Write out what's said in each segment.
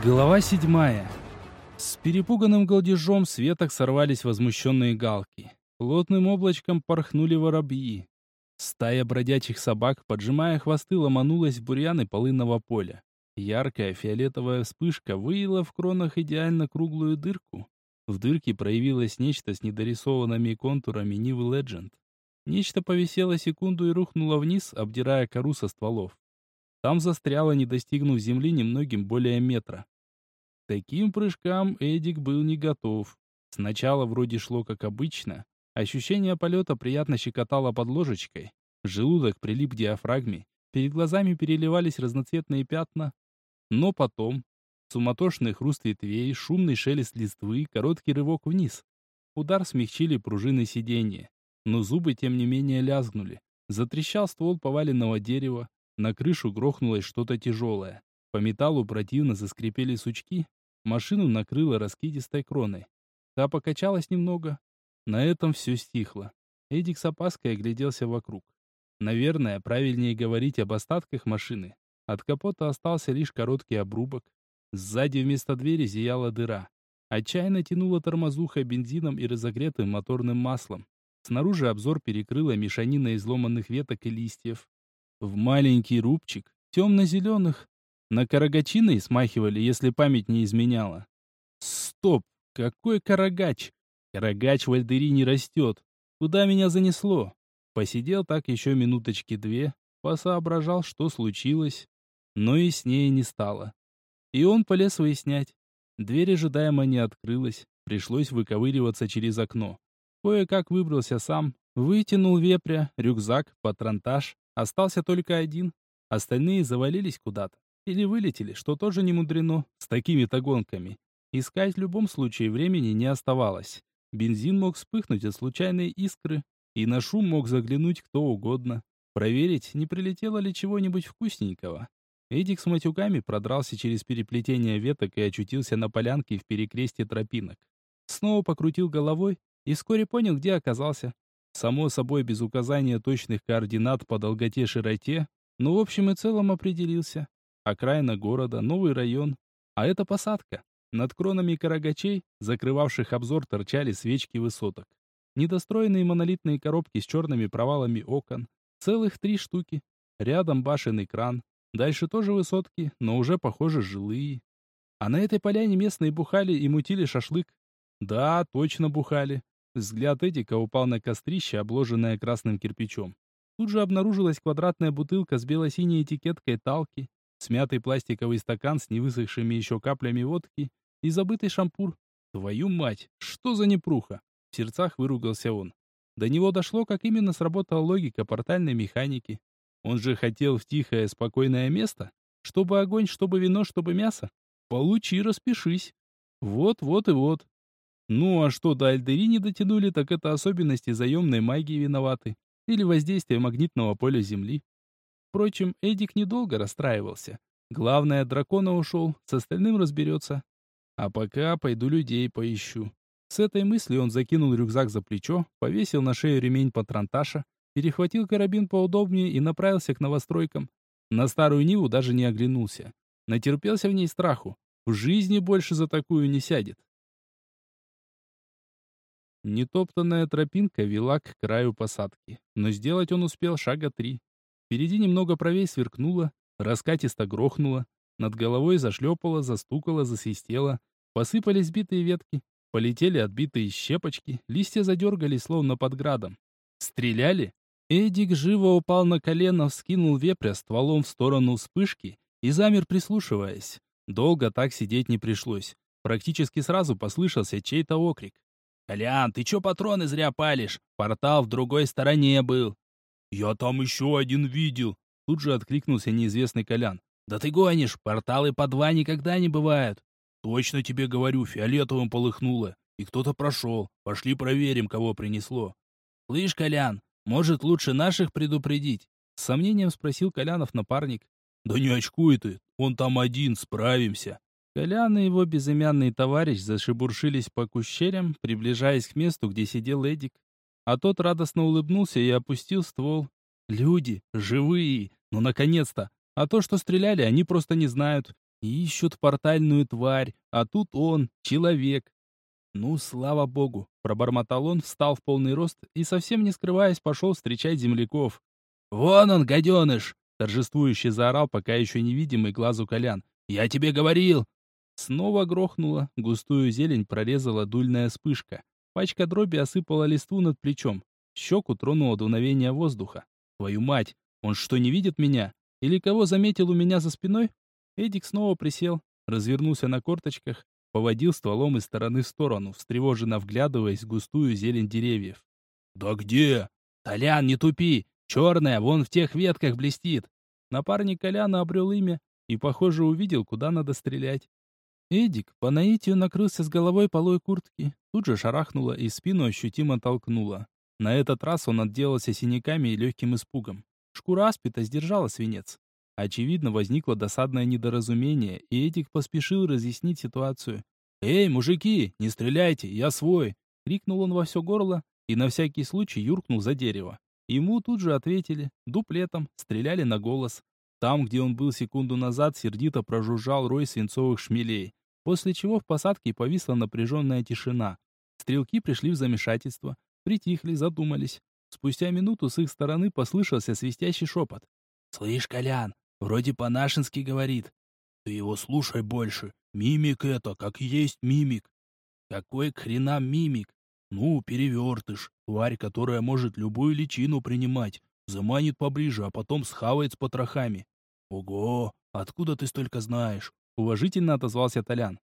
Глава седьмая. С перепуганным голдежом с веток сорвались возмущенные галки. Плотным облачком порхнули воробьи. Стая бродячих собак, поджимая хвосты, ломанулась в бурьяны полынного поля. Яркая фиолетовая вспышка выила в кронах идеально круглую дырку. В дырке проявилось нечто с недорисованными контурами Нивы Ледженд. Нечто повисело секунду и рухнуло вниз, обдирая кору со стволов. Там застряло, не достигнув земли немногим более метра. Таким прыжкам Эдик был не готов. Сначала вроде шло как обычно. Ощущение полета приятно щекотало под ложечкой. Желудок прилип к диафрагме. Перед глазами переливались разноцветные пятна. Но потом... Суматошный хруст ветвей, шумный шелест листвы, короткий рывок вниз. Удар смягчили пружины сиденья. Но зубы, тем не менее, лязгнули. Затрещал ствол поваленного дерева, на крышу грохнулось что-то тяжелое. По металлу противно заскрипели сучки. Машину накрыло раскидистой кроной. Та покачалась немного. На этом все стихло. Эдик с опаской огляделся вокруг. Наверное, правильнее говорить об остатках машины. От капота остался лишь короткий обрубок. Сзади вместо двери зияла дыра. Отчаянно тянуло тормозухой бензином и разогретым моторным маслом. Снаружи обзор перекрыла мешанина изломанных веток и листьев. В маленький рубчик, темно-зеленых, на карагачиной смахивали, если память не изменяла. Стоп! Какой карагач? Карагач в Альдери не растет. Куда меня занесло? Посидел так еще минуточки две, посоображал, что случилось, но и с ней не стало. И он полез выяснять. Дверь ожидаемо не открылась, пришлось выковыриваться через окно. Кое-как выбрался сам, вытянул вепря, рюкзак, патронтаж, Остался только один. Остальные завалились куда-то. Или вылетели, что тоже не мудрено, с такими-то гонками. Искать в любом случае времени не оставалось. Бензин мог вспыхнуть от случайной искры, и на шум мог заглянуть кто угодно. Проверить, не прилетело ли чего-нибудь вкусненького. Эдик с матюками продрался через переплетение веток и очутился на полянке в перекрестье тропинок. Снова покрутил головой и вскоре понял, где оказался. Само собой, без указания точных координат по долготе-широте, но в общем и целом определился. Окраина города, новый район. А это посадка. Над кронами карагачей, закрывавших обзор, торчали свечки высоток. Недостроенные монолитные коробки с черными провалами окон. Целых три штуки. Рядом башенный кран. Дальше тоже высотки, но уже, похоже, жилые. А на этой поляне местные бухали и мутили шашлык. Да, точно бухали. Взгляд Эдика упал на кострище, обложенное красным кирпичом. Тут же обнаружилась квадратная бутылка с бело-синей этикеткой талки, смятый пластиковый стакан с невысохшими еще каплями водки и забытый шампур. «Твою мать! Что за непруха?» В сердцах выругался он. До него дошло, как именно сработала логика портальной механики. Он же хотел в тихое, спокойное место, чтобы огонь, чтобы вино, чтобы мясо. Получи, распишись. Вот, вот и вот. Ну а что до Альдери не дотянули, так это особенности заемной магии виноваты. Или воздействие магнитного поля Земли. Впрочем, Эдик недолго расстраивался. Главное, дракона ушел, с остальным разберется. А пока пойду людей поищу. С этой мыслью он закинул рюкзак за плечо, повесил на шею ремень патронташа, перехватил карабин поудобнее и направился к новостройкам. На старую Ниву даже не оглянулся. Натерпелся в ней страху. В жизни больше за такую не сядет. Нетоптанная тропинка вела к краю посадки, но сделать он успел шага три. Впереди немного правее сверкнуло, раскатисто грохнуло, над головой зашлепало, застукало, засвистело, посыпались битые ветки, полетели отбитые щепочки, листья задергались, словно под градом. Стреляли? Эдик живо упал на колено, вскинул вепря стволом в сторону вспышки и замер, прислушиваясь. Долго так сидеть не пришлось. Практически сразу послышался чей-то окрик. «Колян, ты чё патроны зря палишь? Портал в другой стороне был». «Я там еще один видел», — тут же откликнулся неизвестный Колян. «Да ты гонишь, порталы по два никогда не бывают». «Точно тебе говорю, фиолетовым полыхнуло, и кто-то прошел. Пошли проверим, кого принесло». «Слышь, Колян, может, лучше наших предупредить?» С сомнением спросил Колянов напарник. «Да не очкуй ты, он там один, справимся». Колян и его безымянный товарищ зашебуршились по кущерям, приближаясь к месту, где сидел Эдик. А тот радостно улыбнулся и опустил ствол. Люди, живые, ну наконец-то. А то, что стреляли, они просто не знают. Ищут портальную тварь, а тут он, человек. Ну, слава богу, пробормотал он, встал в полный рост и, совсем не скрываясь, пошел встречать земляков. «Вон он, гаденыш!» торжествующе заорал пока еще невидимый глазу Колян. «Я тебе говорил!» Снова грохнуло, густую зелень прорезала дульная вспышка. Пачка дроби осыпала листву над плечом. Щеку тронуло дуновение воздуха. «Твою мать! Он что, не видит меня? Или кого заметил у меня за спиной?» Эдик снова присел, развернулся на корточках, поводил стволом из стороны в сторону, встревоженно вглядываясь в густую зелень деревьев. «Да где?» «Толян, не тупи! Черная, вон в тех ветках блестит!» Напарник Коляна обрел имя и, похоже, увидел, куда надо стрелять. Эдик по наитию накрылся с головой полой куртки, тут же шарахнуло и спину ощутимо толкнуло. На этот раз он отделался синяками и легким испугом. Шкура аспита сдержала свинец. Очевидно, возникло досадное недоразумение, и Эдик поспешил разъяснить ситуацию. «Эй, мужики, не стреляйте, я свой!» — крикнул он во все горло и на всякий случай юркнул за дерево. Ему тут же ответили, дуплетом, стреляли на голос. Там, где он был секунду назад, сердито прожужжал рой свинцовых шмелей, после чего в посадке повисла напряженная тишина. Стрелки пришли в замешательство, притихли, задумались. Спустя минуту с их стороны послышался свистящий шепот. «Слышь, Колян, вроде по-нашенски говорит». «Ты его слушай больше. Мимик это, как есть мимик». «Какой к хренам мимик? Ну, перевертыш, тварь, которая может любую личину принимать, заманит поближе, а потом схавает с потрохами. Ого, откуда ты столько знаешь? Уважительно отозвался Толян.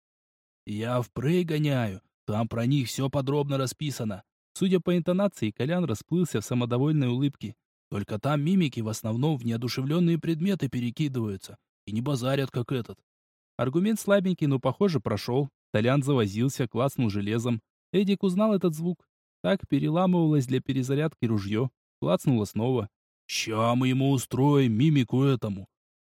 Я в Прей гоняю, там про них все подробно расписано. Судя по интонации, Колян расплылся в самодовольной улыбке. Только там мимики в основном в неодушевленные предметы перекидываются и не базарят, как этот. Аргумент слабенький, но, похоже, прошел. Толян завозился, клацнул железом. Эдик узнал этот звук. Так переламывалось для перезарядки ружье. Клацнуло снова. «Ща мы ему устроим мимику этому!»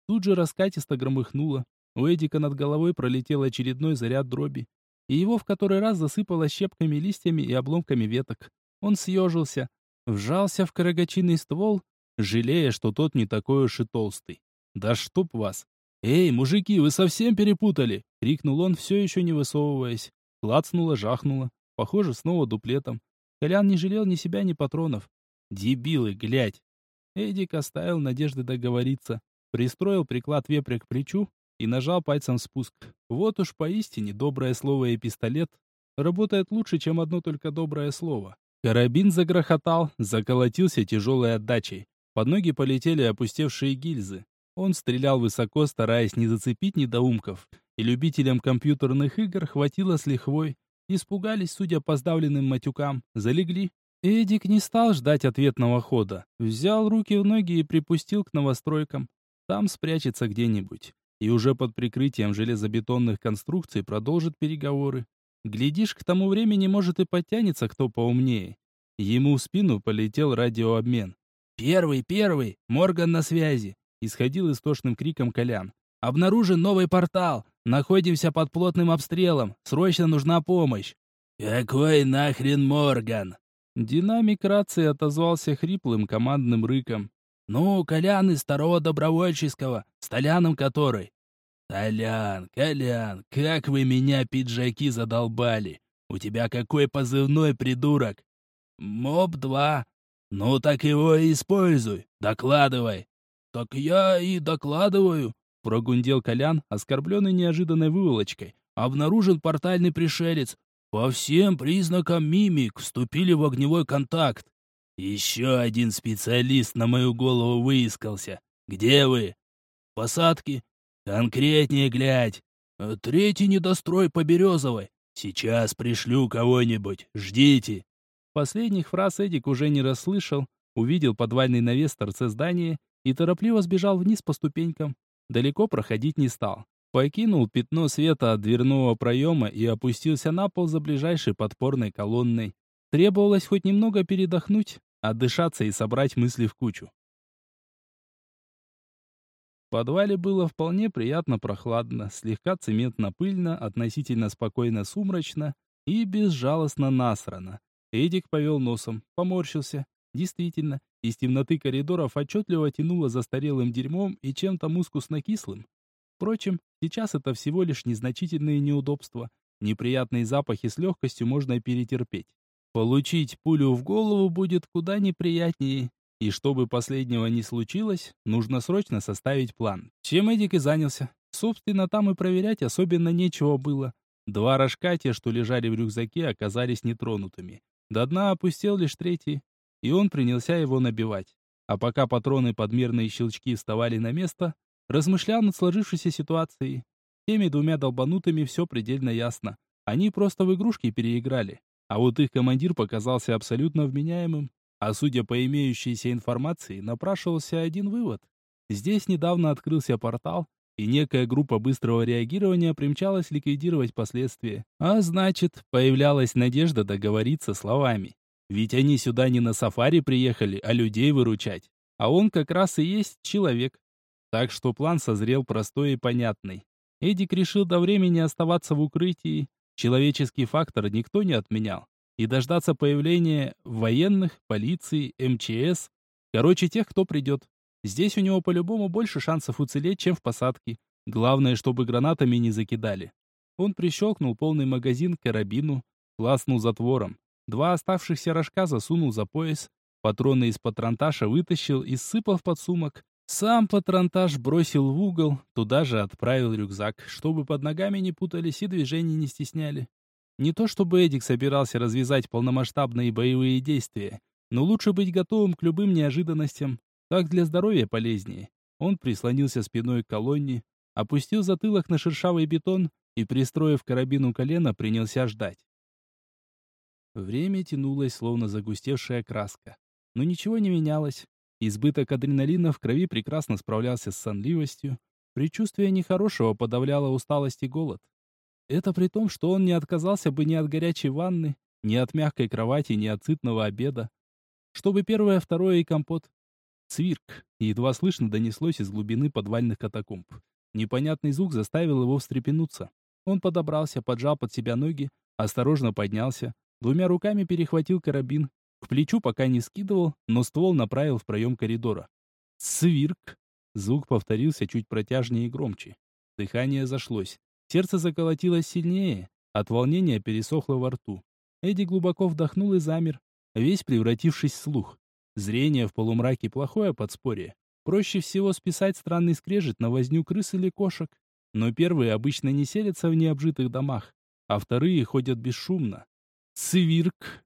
Тут же раскатисто громыхнуло. У Эдика над головой пролетел очередной заряд дроби. И его в который раз засыпало щепками, листьями и обломками веток. Он съежился, вжался в карагачиный ствол, жалея, что тот не такой уж и толстый. «Да чтоб вас!» «Эй, мужики, вы совсем перепутали!» — крикнул он, все еще не высовываясь. Клацнуло, жахнуло. Похоже, снова дуплетом. Колян не жалел ни себя, ни патронов. Дебилы, глядь. Эдик оставил надежды договориться. Пристроил приклад вепря к плечу и нажал пальцем спуск. Вот уж поистине доброе слово и пистолет работает лучше, чем одно только доброе слово. Карабин загрохотал, заколотился тяжелой отдачей. Под ноги полетели опустевшие гильзы. Он стрелял высоко, стараясь не зацепить недоумков, и любителям компьютерных игр хватило с лихвой. Испугались, судя по сдавленным матюкам, залегли. Эдик не стал ждать ответного хода. Взял руки в ноги и припустил к новостройкам. Там спрячется где-нибудь. И уже под прикрытием железобетонных конструкций продолжит переговоры. Глядишь, к тому времени, может, и подтянется кто поумнее. Ему в спину полетел радиообмен. «Первый, первый! Морган на связи!» Исходил истошным криком Колян. «Обнаружен новый портал! Находимся под плотным обстрелом. Срочно нужна помощь. Какой нахрен Морган? Динамик рации отозвался хриплым командным рыком. Ну, Колян из второго добровольческого, с который. Толян, Колян, как вы меня, пиджаки, задолбали. У тебя какой позывной, придурок? МОБ-2. Ну так его и используй. Докладывай. Так я и докладываю. Прогундел Колян, оскорбленный неожиданной выволочкой. Обнаружен портальный пришелец. По всем признакам мимик вступили в огневой контакт. Еще один специалист на мою голову выискался. Где вы? Посадки? Конкретнее глядь. Третий недострой по Березовой. Сейчас пришлю кого-нибудь. Ждите. Последних фраз Эдик уже не расслышал, увидел подвальный навес торце здания и торопливо сбежал вниз по ступенькам. Далеко проходить не стал. Покинул пятно света от дверного проема и опустился на пол за ближайшей подпорной колонной. Требовалось хоть немного передохнуть, отдышаться и собрать мысли в кучу. В подвале было вполне приятно прохладно, слегка цементно-пыльно, относительно спокойно сумрачно и безжалостно насрано. Эдик повел носом, поморщился. Действительно, из темноты коридоров отчетливо тянуло застарелым дерьмом и чем-то мускусно-кислым. Впрочем, сейчас это всего лишь незначительные неудобства. Неприятные запахи с легкостью можно перетерпеть. Получить пулю в голову будет куда неприятнее. И чтобы последнего не случилось, нужно срочно составить план. Чем Эдик и занялся. Собственно, там и проверять особенно нечего было. Два рожка, те, что лежали в рюкзаке, оказались нетронутыми. До дна опустил лишь третий, и он принялся его набивать. А пока патроны под мирные щелчки вставали на место, размышлял над сложившейся ситуацией. Теми двумя долбанутыми все предельно ясно. Они просто в игрушки переиграли. А вот их командир показался абсолютно вменяемым. А судя по имеющейся информации, напрашивался один вывод. Здесь недавно открылся портал, и некая группа быстрого реагирования примчалась ликвидировать последствия. А значит, появлялась надежда договориться словами. Ведь они сюда не на сафари приехали, а людей выручать. А он как раз и есть человек. Так что план созрел простой и понятный. Эдик решил до времени оставаться в укрытии. Человеческий фактор никто не отменял. И дождаться появления военных, полиции, МЧС. Короче, тех, кто придет. Здесь у него по-любому больше шансов уцелеть, чем в посадке. Главное, чтобы гранатами не закидали. Он прищелкнул полный магазин к карабину, класснул затвором. Два оставшихся рожка засунул за пояс, патроны из патронташа вытащил и сыпал в подсумок. Сам патронтаж бросил в угол, туда же отправил рюкзак, чтобы под ногами не путались и движений не стесняли. Не то чтобы Эдик собирался развязать полномасштабные боевые действия, но лучше быть готовым к любым неожиданностям. Так для здоровья полезнее. Он прислонился спиной к колонне, опустил затылок на шершавый бетон и, пристроив карабину колено, принялся ждать. Время тянулось, словно загустевшая краска. Но ничего не менялось. Избыток адреналина в крови прекрасно справлялся с сонливостью. Предчувствие нехорошего подавляло усталость и голод. Это при том, что он не отказался бы ни от горячей ванны, ни от мягкой кровати, ни от сытного обеда. Чтобы первое, второе и компот. Цвирк, едва слышно донеслось из глубины подвальных катакомб. Непонятный звук заставил его встрепенуться. Он подобрался, поджал под себя ноги, осторожно поднялся, Двумя руками перехватил карабин. К плечу пока не скидывал, но ствол направил в проем коридора. Свирк! Звук повторился чуть протяжнее и громче. Дыхание зашлось. Сердце заколотилось сильнее. От волнения пересохло во рту. Эдди глубоко вдохнул и замер, весь превратившись в слух. Зрение в полумраке плохое подспорье. Проще всего списать странный скрежет на возню крыс или кошек. Но первые обычно не селятся в необжитых домах, а вторые ходят бесшумно. Цвирк.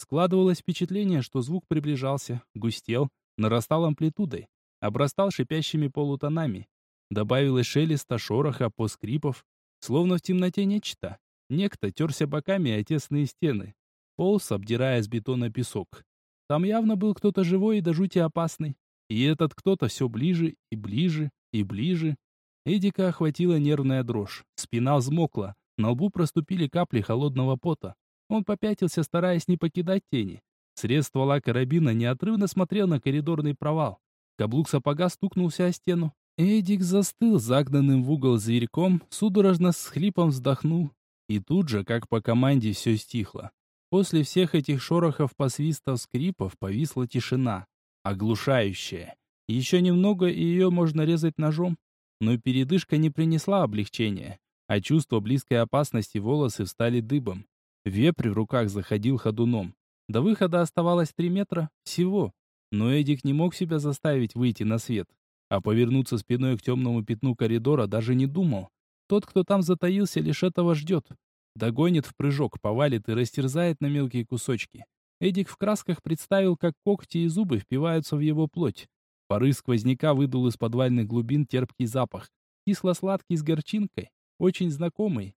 Складывалось впечатление, что звук приближался, густел, нарастал амплитудой, обрастал шипящими полутонами. Добавилось шелеста, шороха, поскрипов, словно в темноте нечто. Некто терся боками о тесные стены, полз, обдирая с бетона песок. Там явно был кто-то живой и до жути опасный. И этот кто-то все ближе и ближе и ближе. Эдика охватила нервная дрожь, спина взмокла, на лбу проступили капли холодного пота. Он попятился, стараясь не покидать тени. Срез ствола карабина неотрывно смотрел на коридорный провал. Каблук сапога стукнулся о стену. Эдик застыл, загнанным в угол зверьком, судорожно с хлипом вздохнул. И тут же, как по команде, все стихло. После всех этих шорохов, посвистов, скрипов повисла тишина. Оглушающая. Еще немного, и ее можно резать ножом. Но передышка не принесла облегчения, а чувство близкой опасности волосы встали дыбом. Вепрь в руках заходил ходуном. До выхода оставалось три метра всего, но Эдик не мог себя заставить выйти на свет, а повернуться спиной к темному пятну коридора даже не думал. Тот, кто там затаился, лишь этого ждет. Догонит в прыжок, повалит и растерзает на мелкие кусочки. Эдик в красках представил, как когти и зубы впиваются в его плоть. Порыв сквозняка выдул из подвальных глубин терпкий запах. Кисло-сладкий с горчинкой, очень знакомый.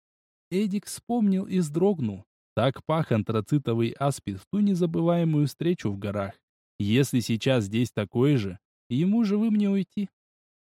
Эдик вспомнил и вздрогнул. Так пах антрацитовый аспид в ту незабываемую встречу в горах. Если сейчас здесь такой же, ему живым не уйти.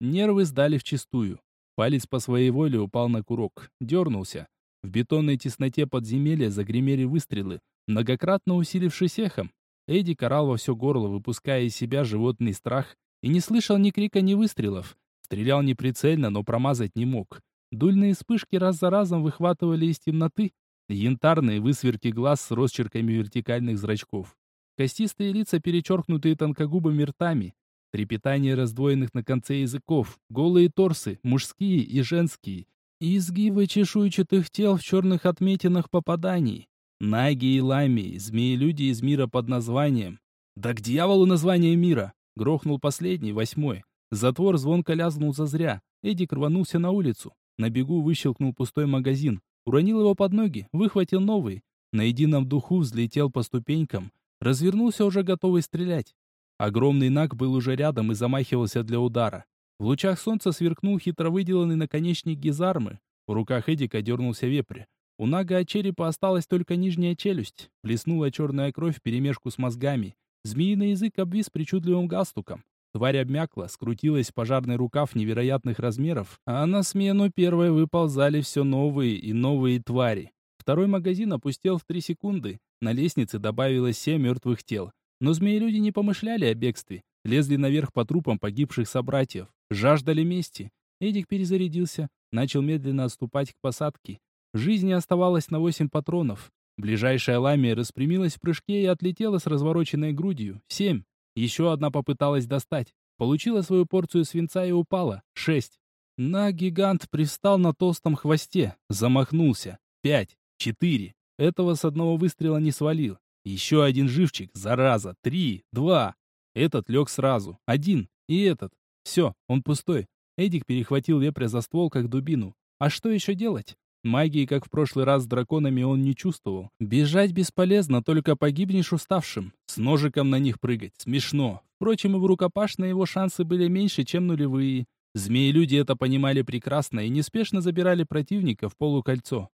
Нервы сдали вчистую. Палец по своей воле упал на курок, дернулся. В бетонной тесноте подземелья загремели выстрелы, многократно усилившись эхом. Эдди карал во все горло, выпуская из себя животный страх, и не слышал ни крика, ни выстрелов. Стрелял неприцельно, но промазать не мог. Дульные вспышки раз за разом выхватывали из темноты, Янтарные высверки глаз с росчерками вертикальных зрачков. Костистые лица, перечеркнутые тонкогубыми ртами. трепетание раздвоенных на конце языков, голые торсы, мужские и женские, и изгибы чешуйчатых тел в черных отметинах попаданий. Наги и лами, змеи-люди из мира под названием. «Да к дьяволу название мира!» Грохнул последний, восьмой. Затвор звонко лязнул зазря. Эдик рванулся на улицу. На бегу выщелкнул пустой магазин. Уронил его под ноги, выхватил новый. На едином духу взлетел по ступенькам. Развернулся уже готовый стрелять. Огромный наг был уже рядом и замахивался для удара. В лучах солнца сверкнул хитро выделанный наконечник гизармы. В руках Эдика дернулся вепрь. У нага от черепа осталась только нижняя челюсть. Плеснула черная кровь вперемешку с мозгами. Змеиный язык обвис причудливым галстуком. Тварь обмякла, скрутилась пожарный рукав невероятных размеров, а на смену первой выползали все новые и новые твари. Второй магазин опустел в три секунды. На лестнице добавилось семь мертвых тел. Но змеи-люди не помышляли о бегстве. Лезли наверх по трупам погибших собратьев. Жаждали мести. Эдик перезарядился. Начал медленно отступать к посадке. Жизни оставалось на восемь патронов. Ближайшая ламия распрямилась в прыжке и отлетела с развороченной грудью. Семь. Еще одна попыталась достать. Получила свою порцию свинца и упала. Шесть. На гигант пристал на толстом хвосте. Замахнулся. Пять. Четыре. Этого с одного выстрела не свалил. Еще один живчик. Зараза. Три. Два. Этот лег сразу. Один. И этот. Все, он пустой. Эдик перехватил вепря за ствол, как дубину. А что еще делать? Магии, как в прошлый раз с драконами, он не чувствовал. Бежать бесполезно, только погибнешь уставшим. С ножиком на них прыгать смешно. Впрочем, и в рукопашной его шансы были меньше, чем нулевые. Змеи-люди это понимали прекрасно и неспешно забирали противника в полукольцо.